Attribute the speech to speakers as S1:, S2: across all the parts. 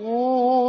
S1: 哦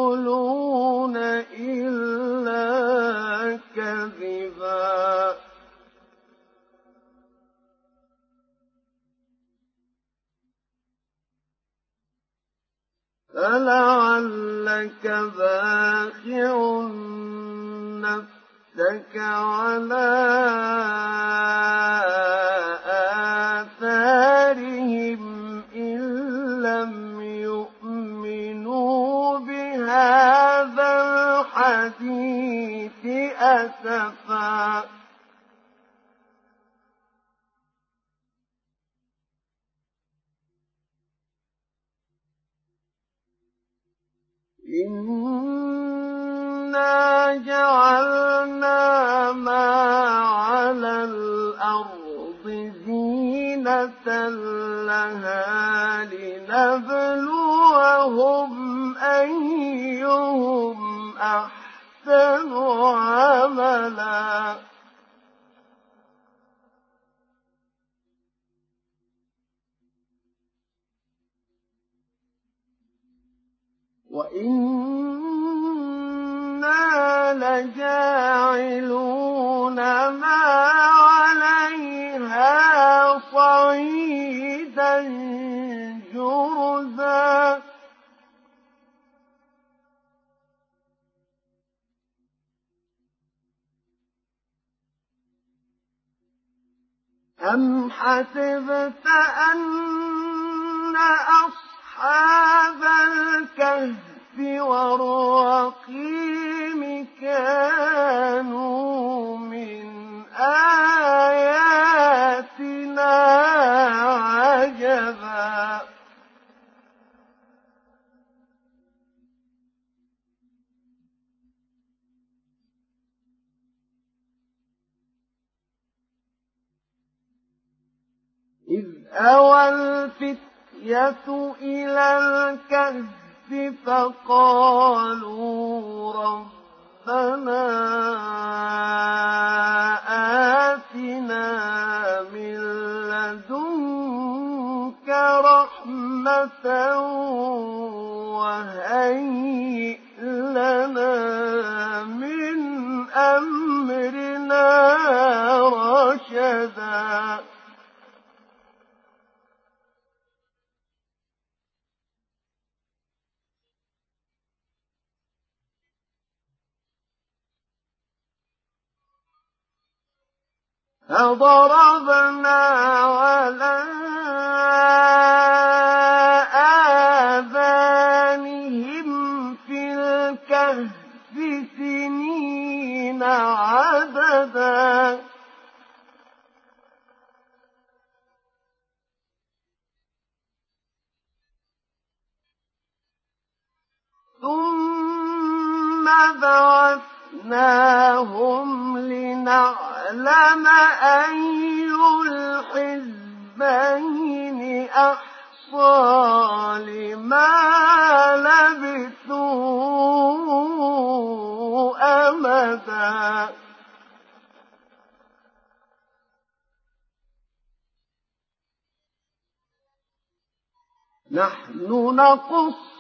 S1: فضربنا على آذانهم في الكهف سنين عددا. ثم بعثناهم لنعلم أي الحزبين أحصى لما لبثوا أمدا. نحن نقص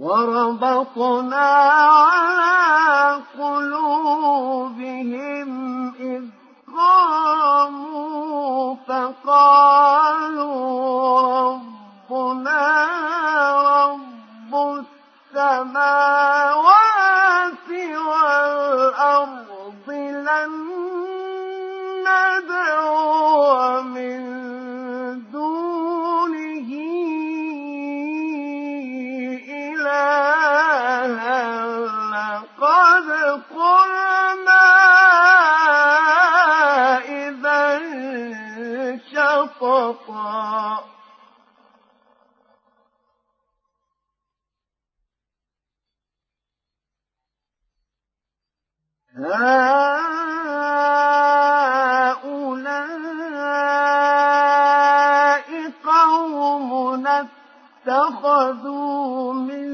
S1: وربطنا على قلوبهم إذ قاموا فقالوا ربنا رب السماوات والأرض لن ندعو من هؤلاء قوم اتخذوا من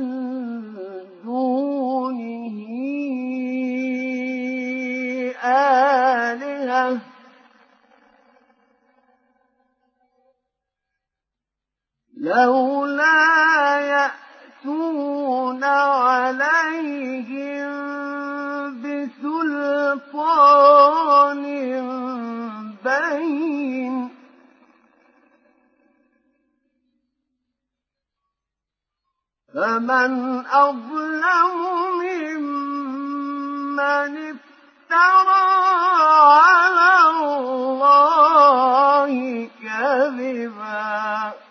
S1: دونه آلهة. لولا يأتون عليهم بسلطان بين. فمن أظلم ممن افترى على الله كذبا.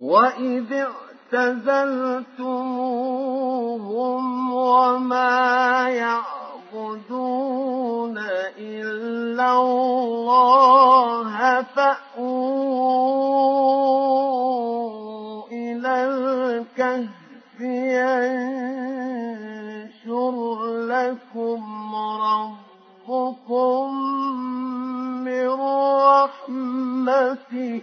S1: وإذ اعتزلتموهم وما يعبدون إلا الله فأووا إلى الكهف ينشر لكم ربكم من رحمته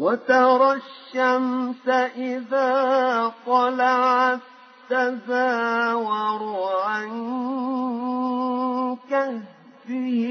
S1: وترى الشمس إذا طلعت تزاور عن كهفهم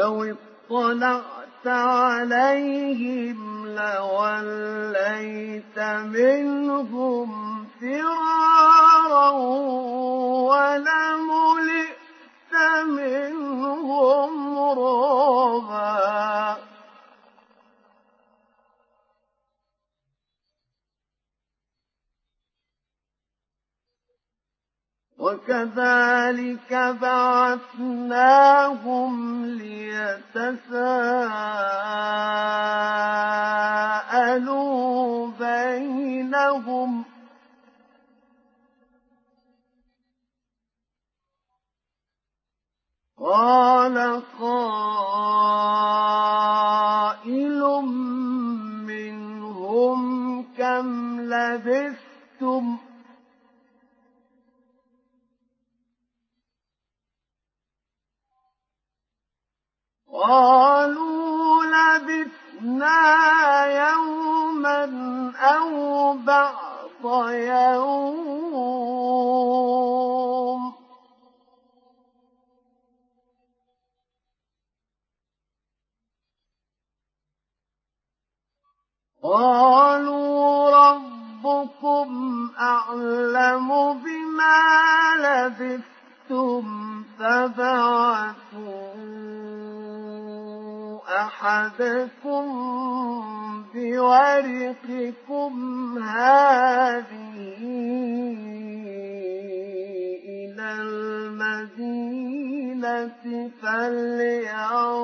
S1: لو اطلعت عليهم لوليت منهم فرارا ولملئت منهم وكذلك بعثناهم ليتساءلوا بينهم. قال قائل منهم كم لبثتم؟ قالوا لبثنا يوما أو بعض يوم. قالوا ربكم أعلم بما لبثتم فبعثوا. أحدكم بورقكم هذه إلى المدينة فلينظر.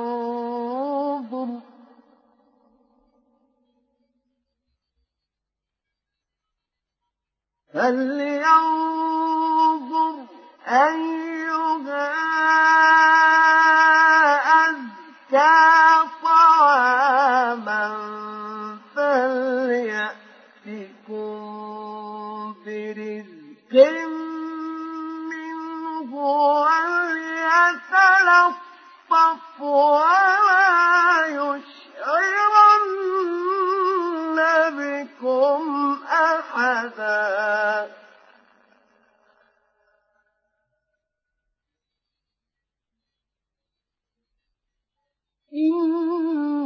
S1: فلينظر أيها أزكى ولا يشعرن بكم أحدا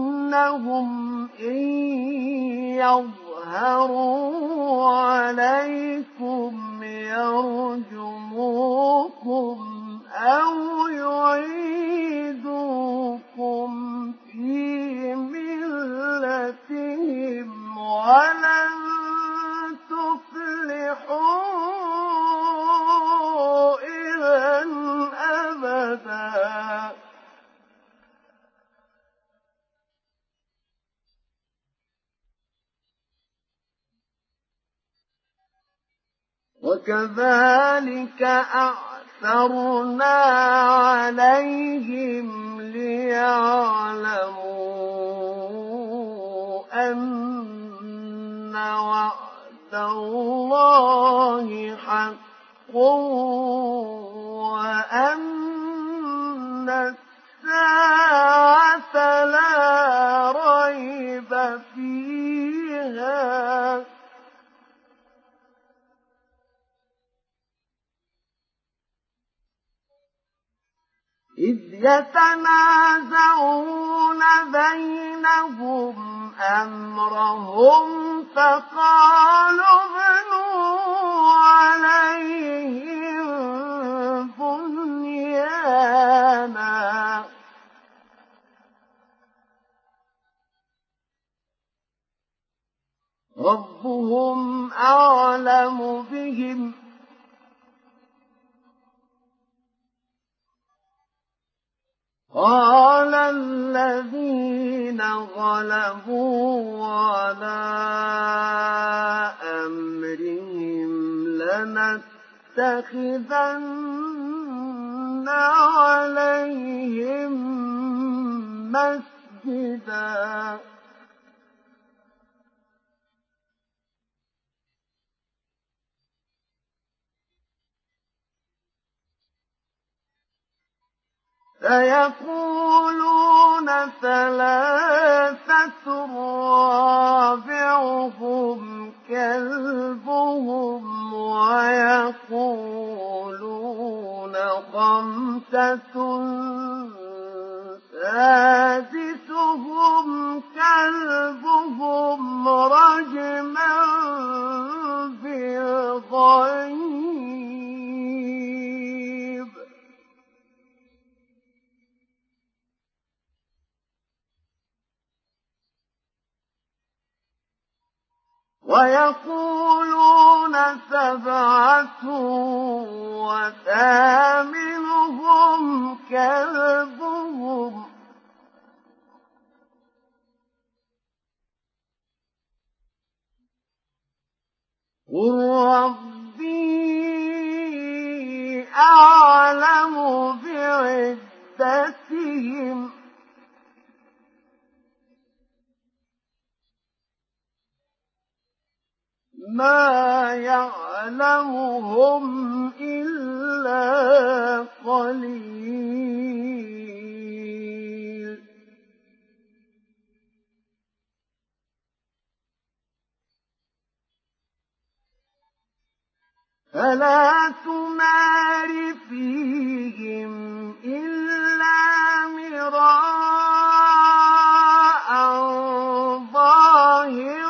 S1: إنهم يظهروا عليكم يرجموكم أو يعيدوكم ويقولون سبعة وثامنهم كلبهم. قل ربي أعلم بعدتهم ما يعلمهم إلا قليل. فلا تمار فيهم إلا مراء ظاهرا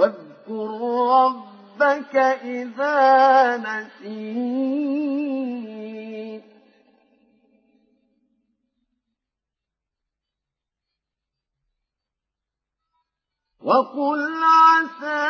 S1: واذكر ربك إذا نسيت. وقل عسى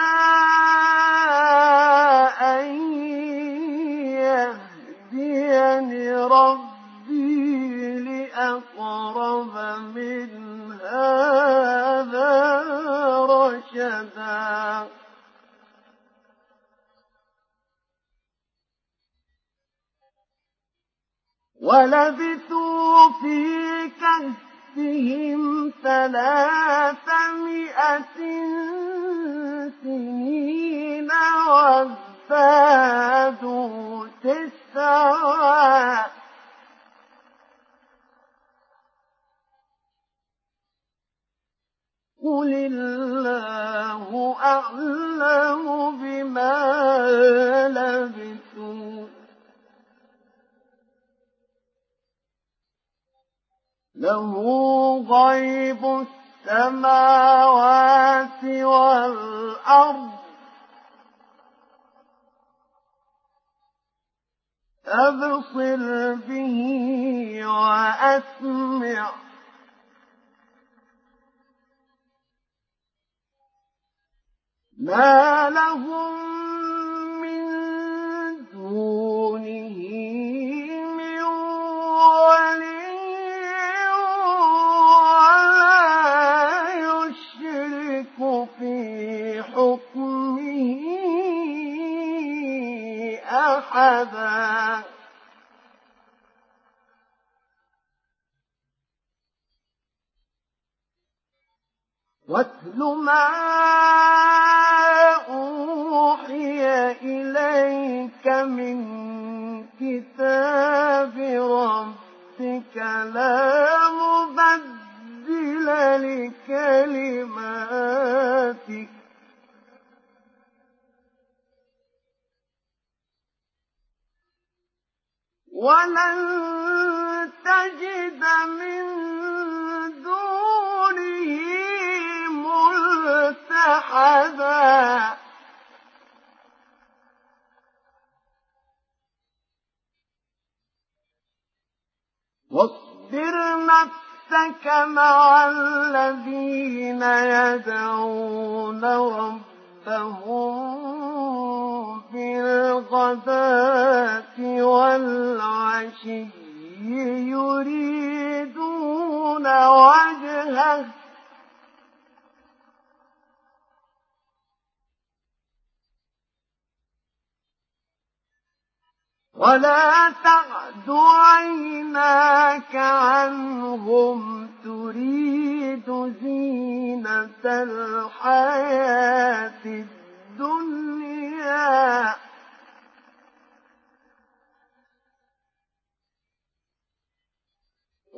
S1: بالغداة والعشي يريدون وجهه ولا تعد عيناك عنهم تريد زينة الحياة الدنيا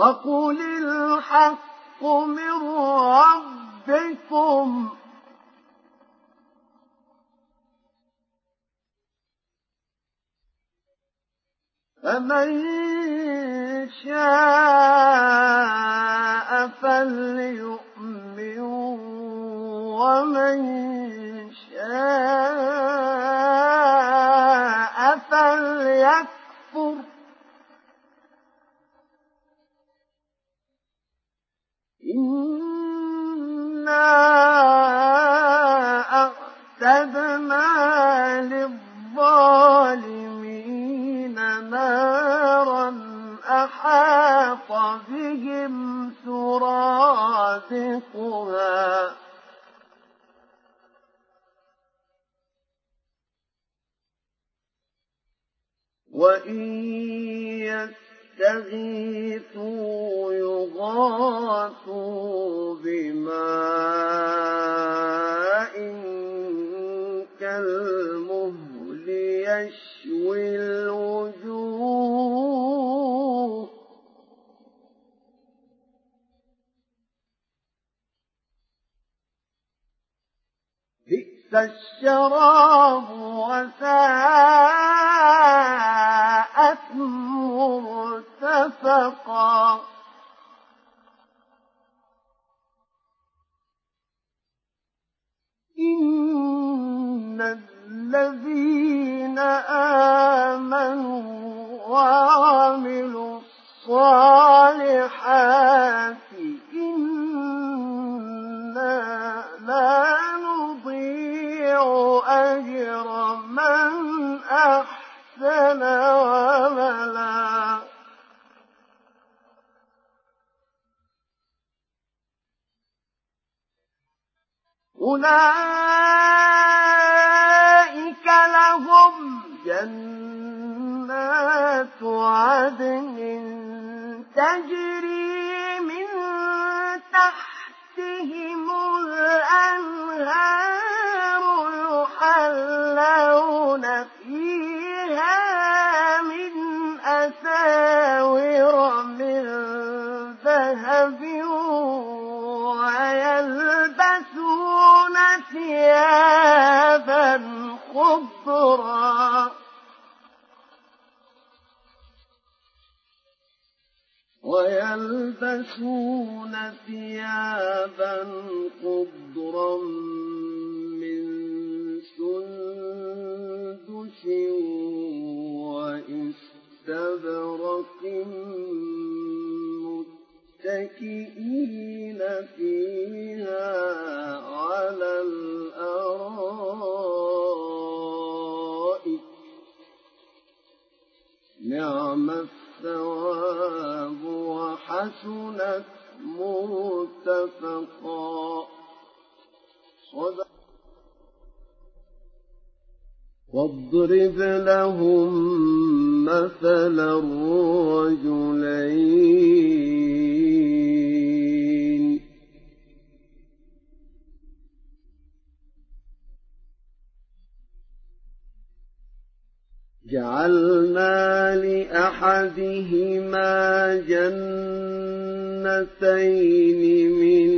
S1: وقل الحق من ربكم فمن شاء فليؤمن ومن شاء فليكفر إنا أعتدنا للظالمين نارا أحاط بهم سرادقها وإن يستغيثوا يغاثوا بماء كالمهل يشوي الوجوه الشراب وساءت مرتفقا. إن الذين آمنوا وعملوا الصالحات إنا لا أجر من أحسن عملا أولئك لهم جنات عدن تجري من تحتهم الأنهار يحلون فيها من أساور من ذهب ويلبسون ثيابا خضرا. ويلبسون ثيابا خضرا سندس وإستبرق متكئين فيها على الأرائك. نعم الثواب وحسنت مرتفقا. واضرب لهم مثل الرجلين. جعلنا لأحدهما جنتين من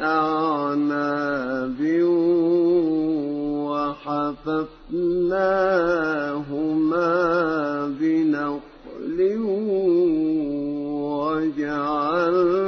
S1: أعناب وحففناهما بنخل وجعلنا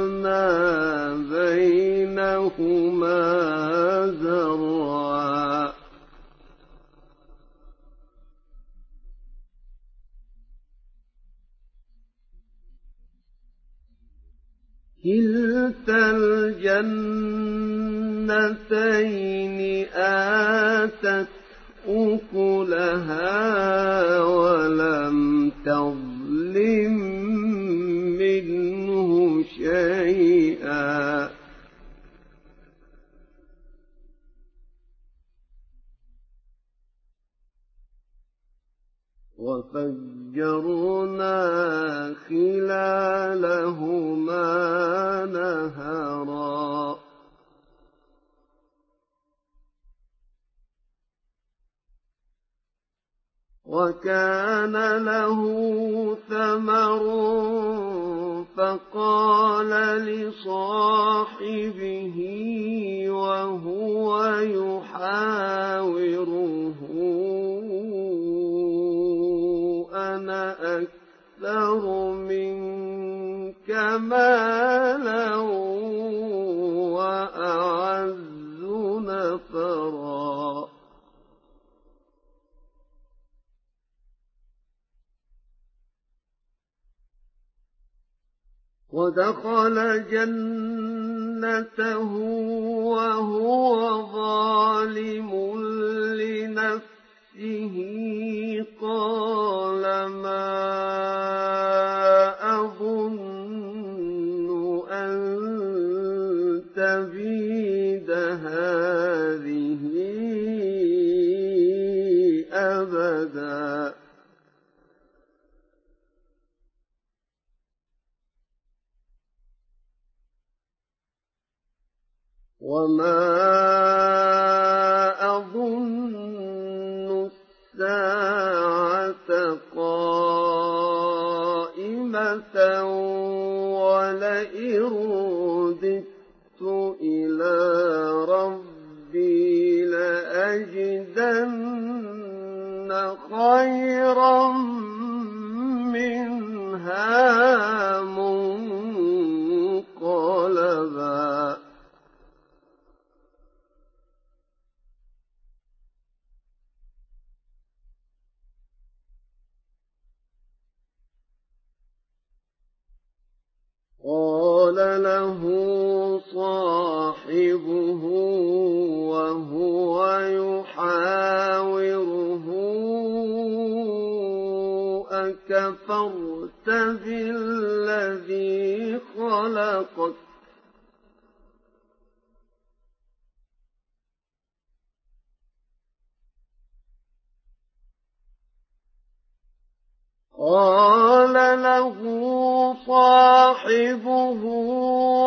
S1: صاحبه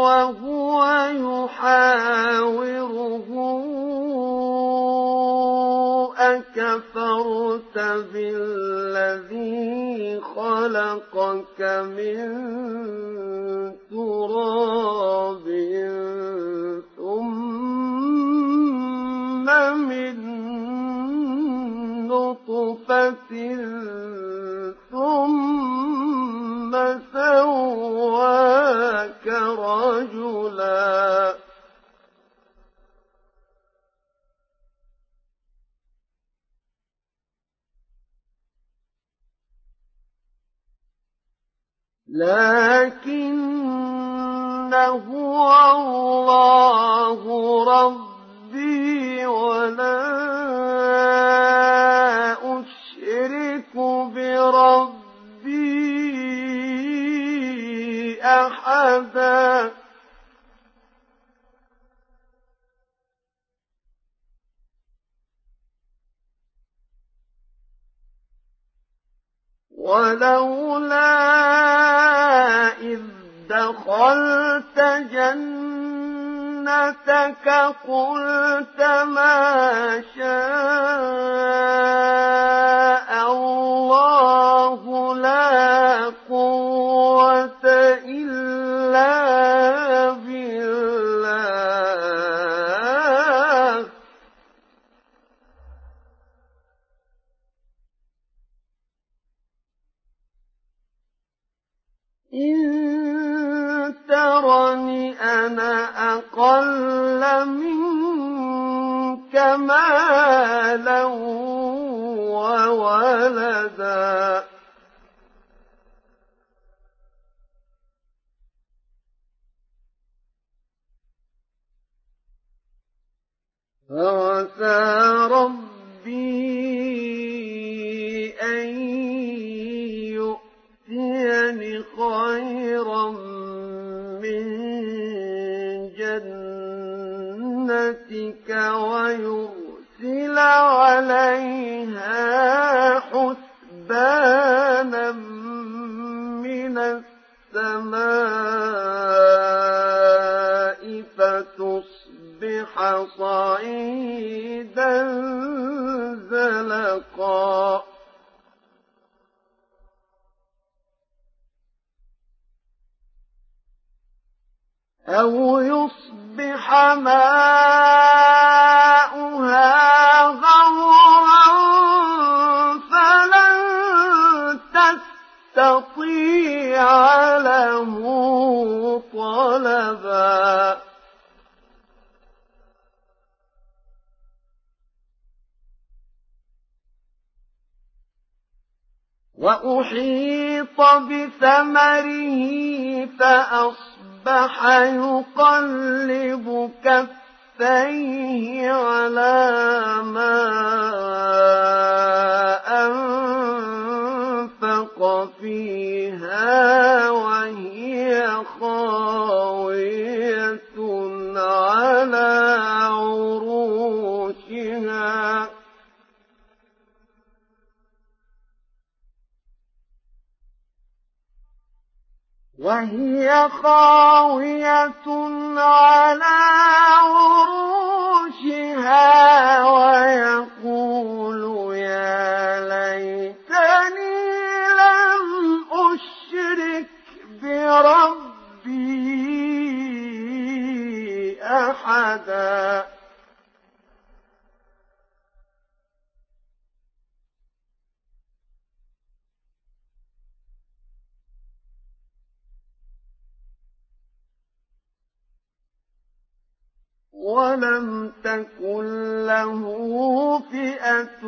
S1: وهو يحاوره أكفرت بالذي خلقك من تراب ثم من نطفة سواك رجلا. لكن هو الله ربي ولا أشرك بربي. أحدا. ولولا إذ دخلت جنتك قلت ما شاء الله لا قوة إلا بالله. إن ترني أنا أقل منك مالا وولدا فعسى ربي أن يؤتيني خيرا جنتك ويرسل عليها حسبانا من السماء فتصبح صعيدا زلقا. أو يصبح ماؤها غورا فلن تستطيع له طلبا. وأحيط بثمره فأصبح يقلب كفيه على ما أنفق فيها وهي خاوية. وهي خاوية على عروشها ويقول يا ليتني لم أشرك بربي أحدا. ولم تكن له فئة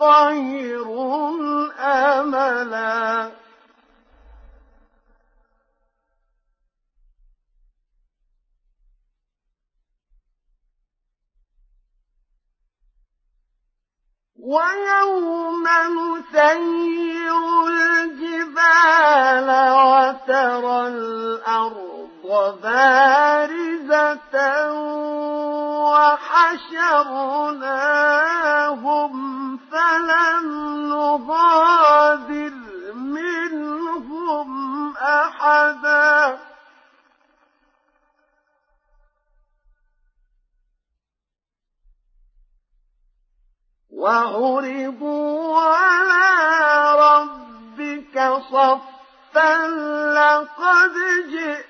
S1: وخير املا ويوم نسير الجبال وترى الأرض بارزة وحشرناهم. فلم نغادر منهم أحدا. وعرضوا على ربك صفا لقد خلقناكم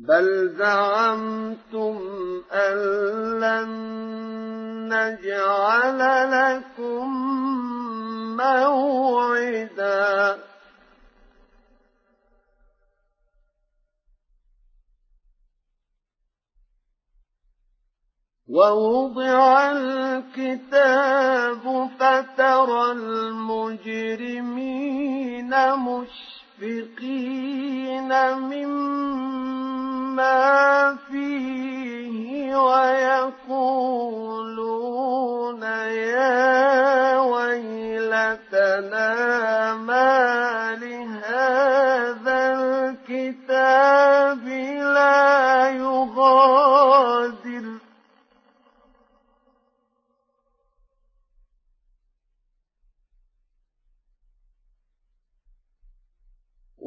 S1: بل زعمتم أن لن نجعل لكم موعدا ووضع الكتاب فترى المجرمين مشفقين مما فيه ويقولون يا ويلتنا ما لهذا الكتاب لا يغادر.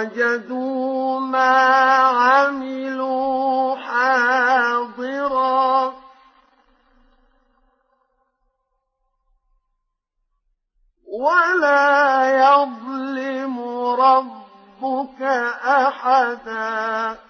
S1: ووجدوا ما عملوا حاضرا. ولا يظلم ربك أحدا.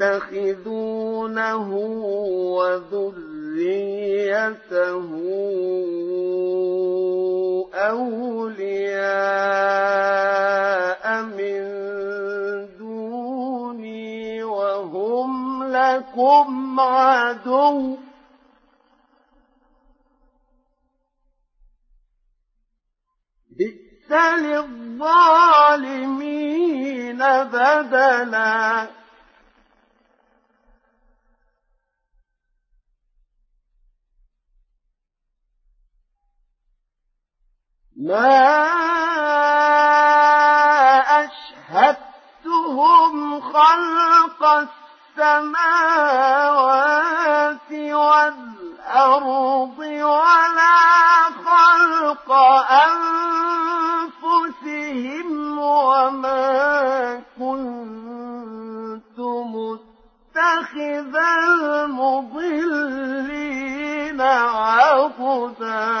S1: أفتتخذونه وذريته أولياء من دوني وهم لكم عدو بئس للظالمين بدلا. ما أشهدتهم خلق السماوات والأرض ولا خلق أنفسهم وما كنت متخذ المضلين عضدا.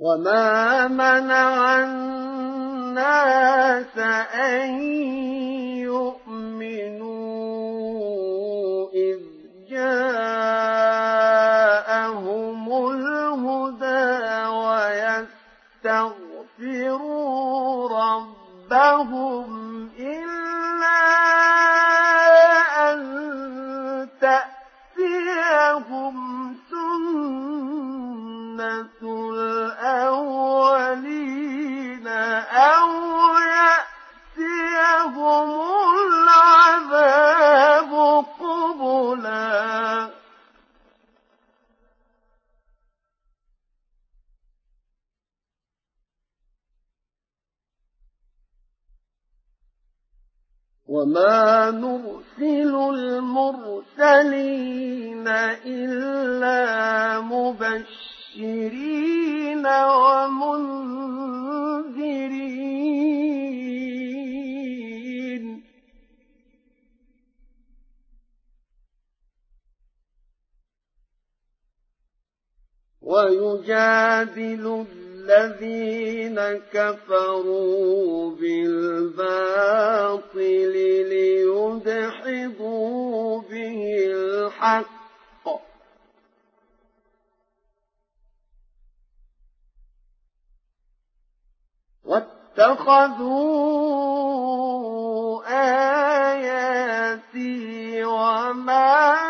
S1: وما منع الناس أن يؤمنوا إذ جاءهم الهدى ويستغفروا ربهم بعضهم كفروا بالباطل ليدحضوا به الحق. واتخذوا آياتي وما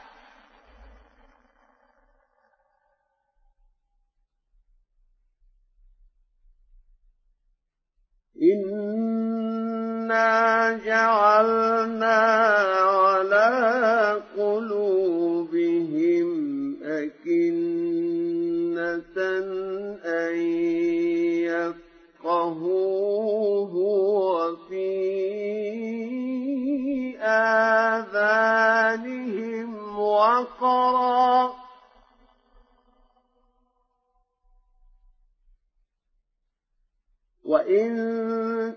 S1: إنا جعلنا على قلوبهم أكنة أن يفقهوه وفي آذانهم وقرا وإن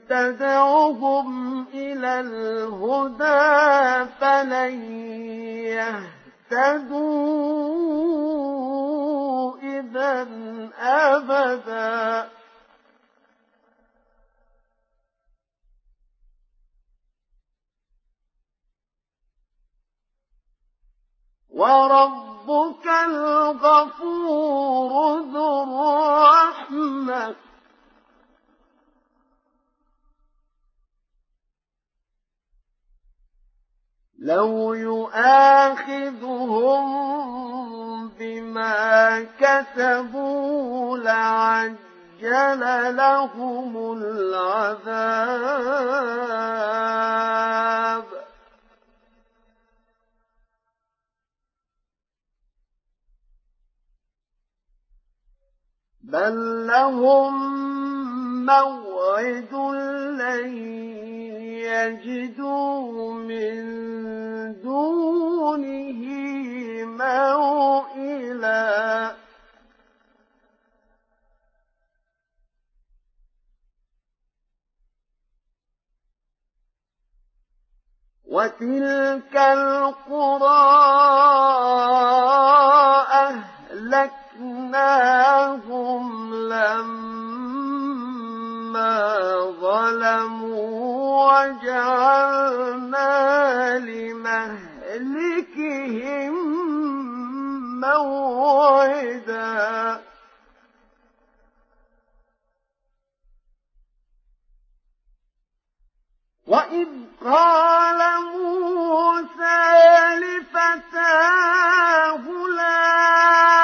S1: تدعهم إلى الهدى فلن يهتدوا إذا أبدا وربك الغفور ذو الرحمه لو يؤاخذهم بما كسبوا لعجل لهم العذاب بل لهم موعد لن يجدوا من دونه موئلا. وتلك القرى أهلكناهم لما ظلموا وجعلنا لمهلكهم موعدا. وإذ قال موسى لفتاه لا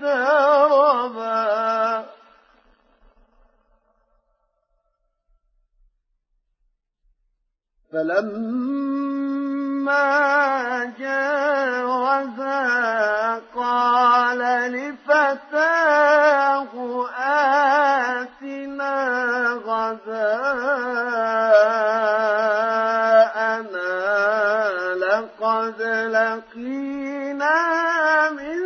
S1: سربا فلما جاوزا قال لفتاه آتنا غداءنا لقد لقينا من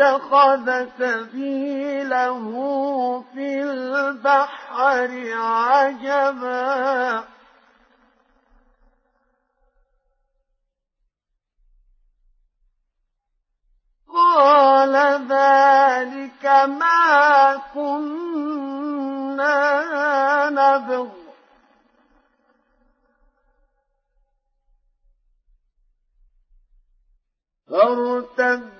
S1: اتخذ سبيله في البحر عجبا. قال ذلك ما كنا نبغ فارتد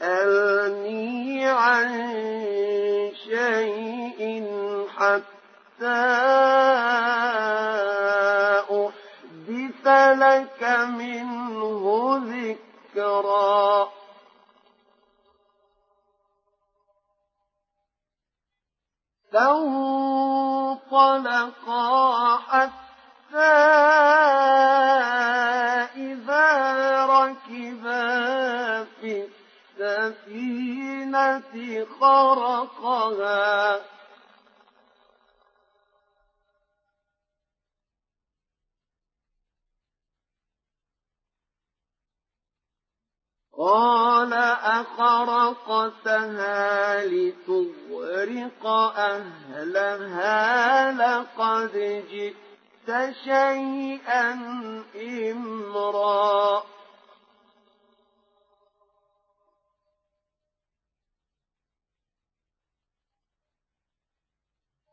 S1: تسألني عن شيء حتى أحدث لك منه ذكرا. فانطلقا حتى السفينة خرقها. قال أخرقتها لتغرق أهلها لقد جئت شيئا إمرا.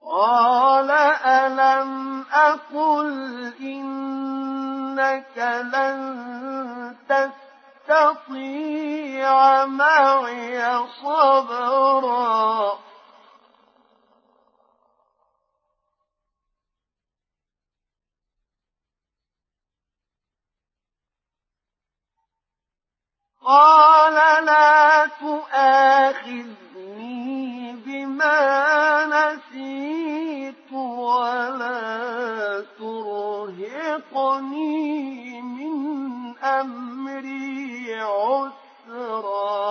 S1: قال ألم أقل إنك لن تستطيع معي صبرا؟ قال لا تؤاخذني. بما نسيت ولا ترهقني من أمري عسرا.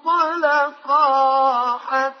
S1: فانطلقا حتى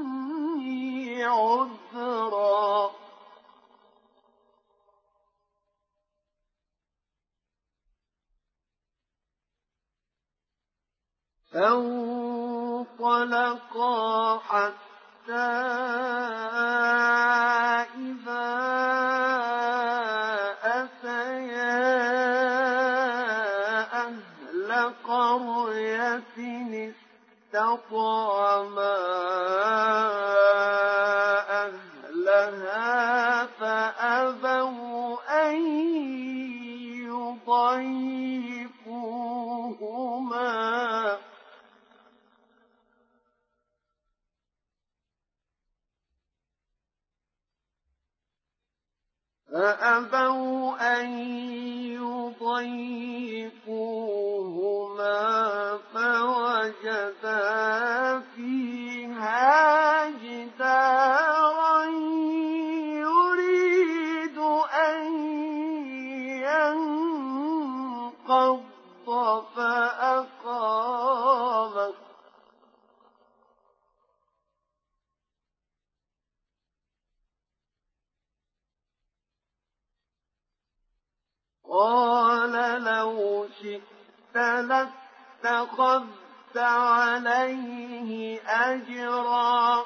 S1: عذرا. فانطلقا حتى إذا أتيا أهل قرية استطعما يضيفوهما. فأبوا أن يضيفوهما فوجدا فيها جدارا القبض فأقامك قال لو شئت لاتخذت عليه أجرا.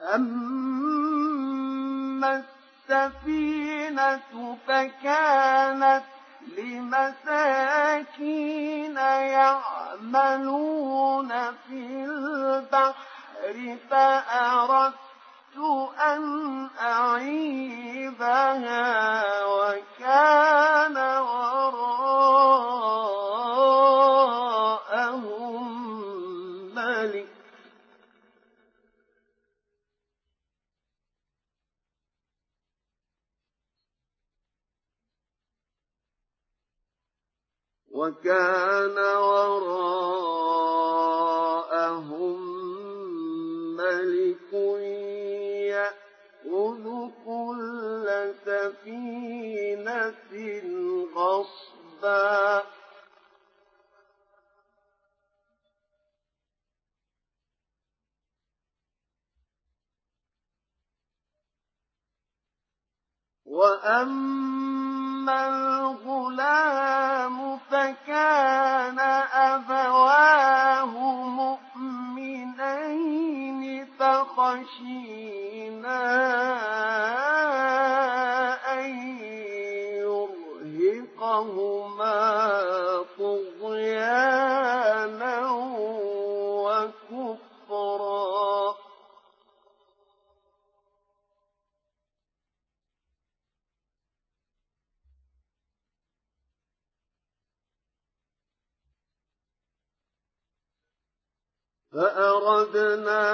S1: أما السفينة فكانت لمساكين يعملون في البحر فأردت أن أعيبها وكان وكان وراءهم ملك يأخذ كل سفينة غصبا. وأما الغلام فكان أبواه مؤمنين فخشينا أن فأردنا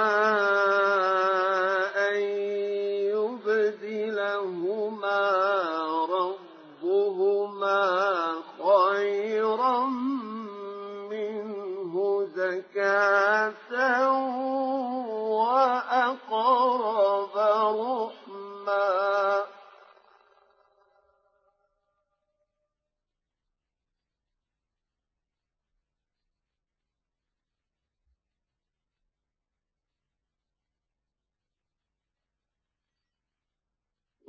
S1: أن يبدلهما ربهما خيرا منه زكاة وأقرب رحما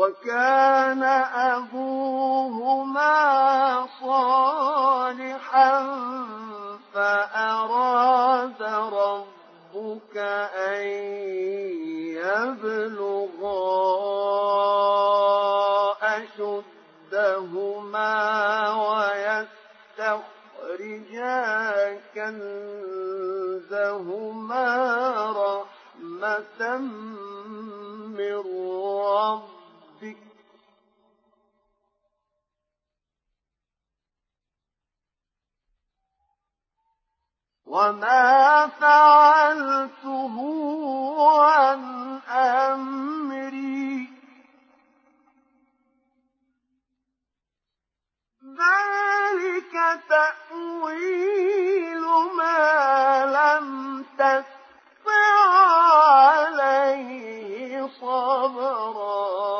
S1: وكان أبوهما صالحا فأراد ربك أن يبلغا أشدهما ويستخرجا كنزهما رحمة من ربك وما فعلته عن أمري ذلك تأويل ما لم تستطع عليه صبرا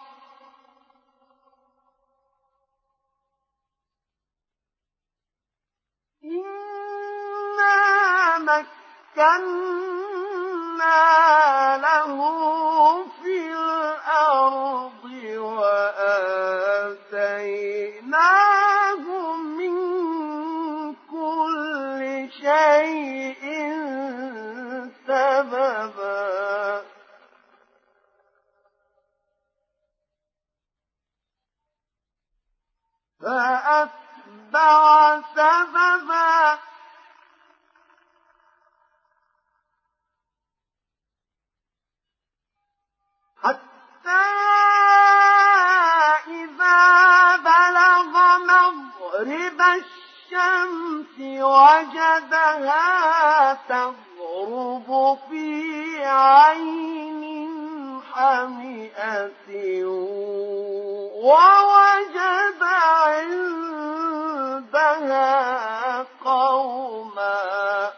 S1: إنا مكنا له في الأرض وآتيناه من كل شيء سببا فأتى فأتبع سببا حتى إذا بلغ مغرب الشمس وجدها تغرب في عين حمئة ووجد عندها قوما.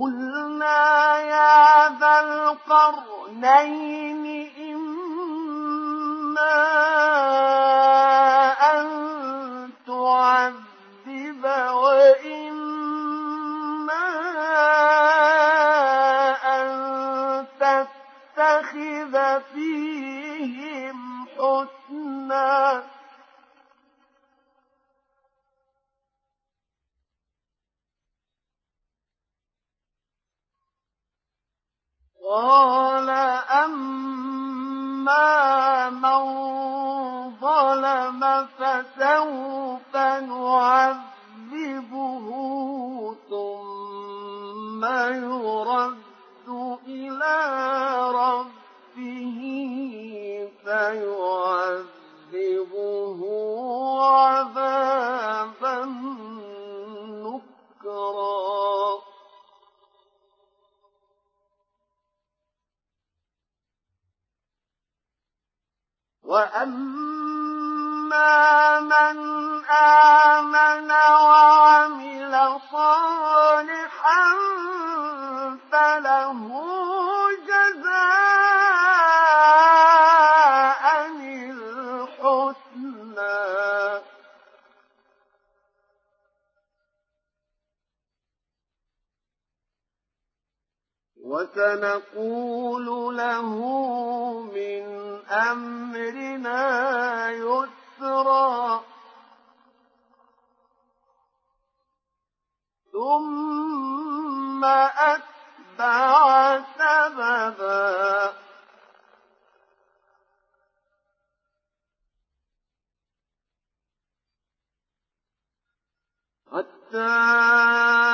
S1: قلنا يا ذا القرنين إما أن تعذب وإما تتخذ فيهم حسنا. قال أما من ظلم فسوف نعذبه ثم يرد إلى ربه. فيعذبه عذابا نكرا. وأما من آمن وعمل وسنقول له من أمرنا يسرا. ثم أتبع سببا. حتى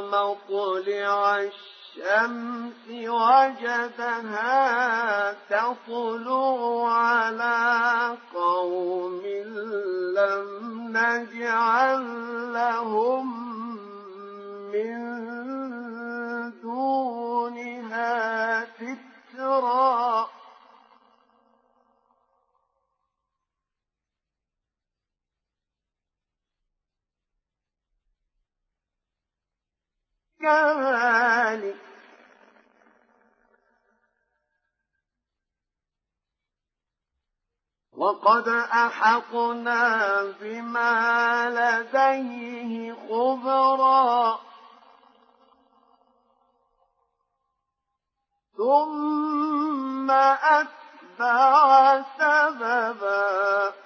S1: مطلع الشمس وجدها تطلع على قوم لم نجعل لهم من دونها سترا. كذلك. وقد أحقنا بما لديه خبرا. ثم أتبع سببا.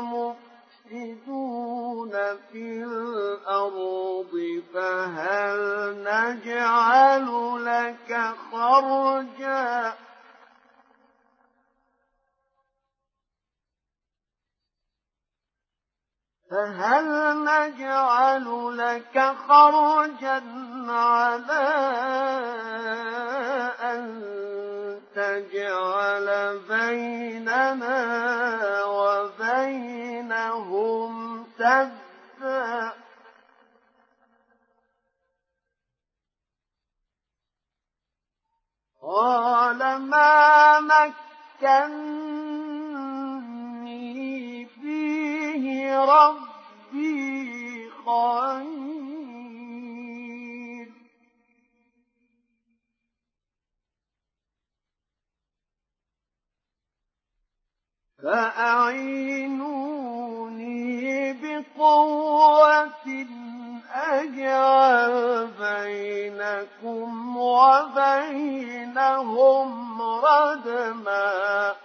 S1: مفسدون في الأرض فهل نجعل لك خرجا؟ فهل نجعل لك خرجا على أن تجعل بيننا وبينهم سدا قال ما مكني فيه ربي خير. فأعينوني بقوة أجعل بينكم وبينهم ردما.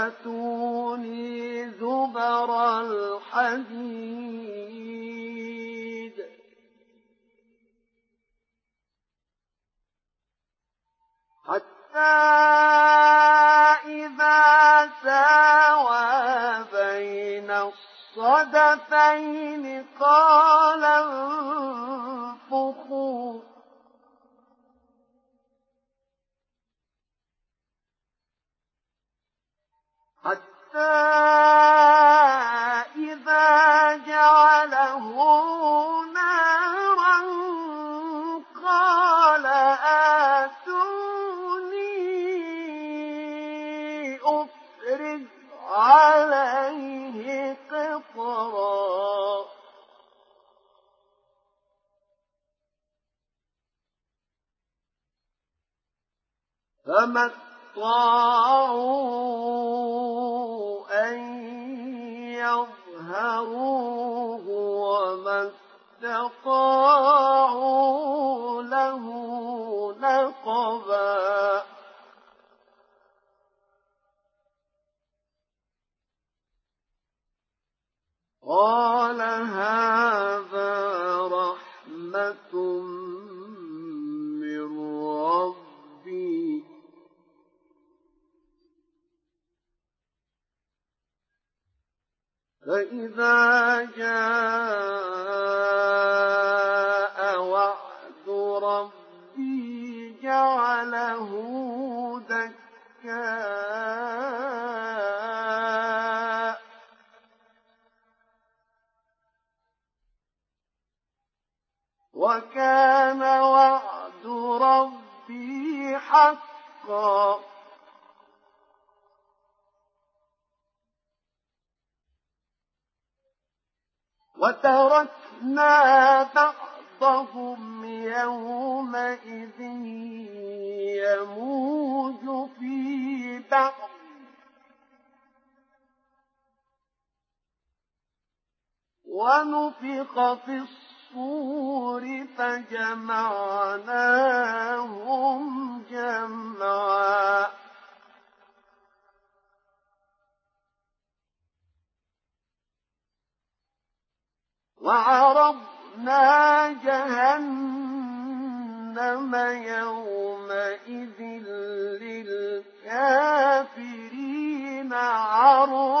S1: آتوني زبر الحديد حتى إذا ساوى بين الصدفين قال انفخوا حتى إذا جعله نارا قال عليه قطرا. فما استطاعوا أن يظهروه وما استطاعوا له نقبا. قال هذا رحمة من ربي. فإذا جاء وعد ربي جعله دكاء وكان وعد ربي حقا. وتركنا بعضهم يومئذ يموج في بعض. ونفخ في الصور فجمعناهم جمعا. وعرضنا جهنم يومئذ للكافرين عرضا.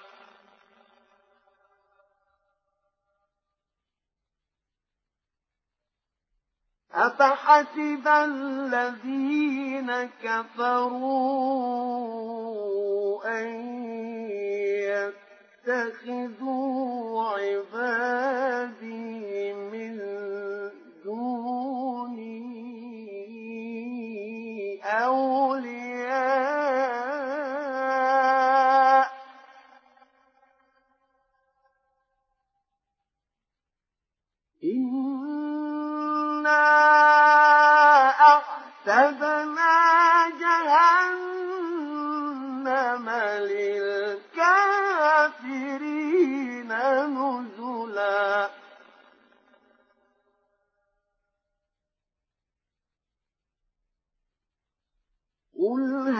S1: أفحسب الذين كفروا أن يتخذوا عبادي من دوني أولياء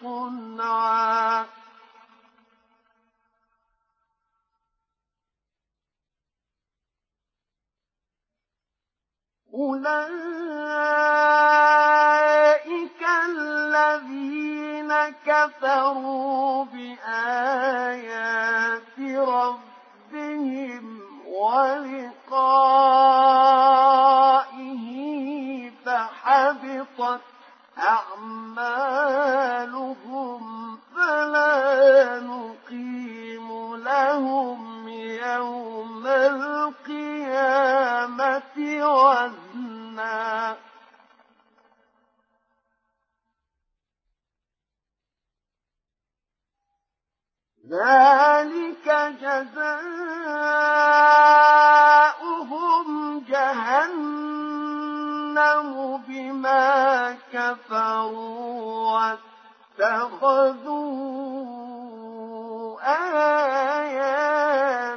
S1: صنعا. أولئك الذين كفروا بآيات ربهم ولقائه فحبطت أعمالهم فلا نقيم لهم يوم القيامة وزنا. ذلك جزاؤهم جهنم. بما كفروا واتخذوا آياتي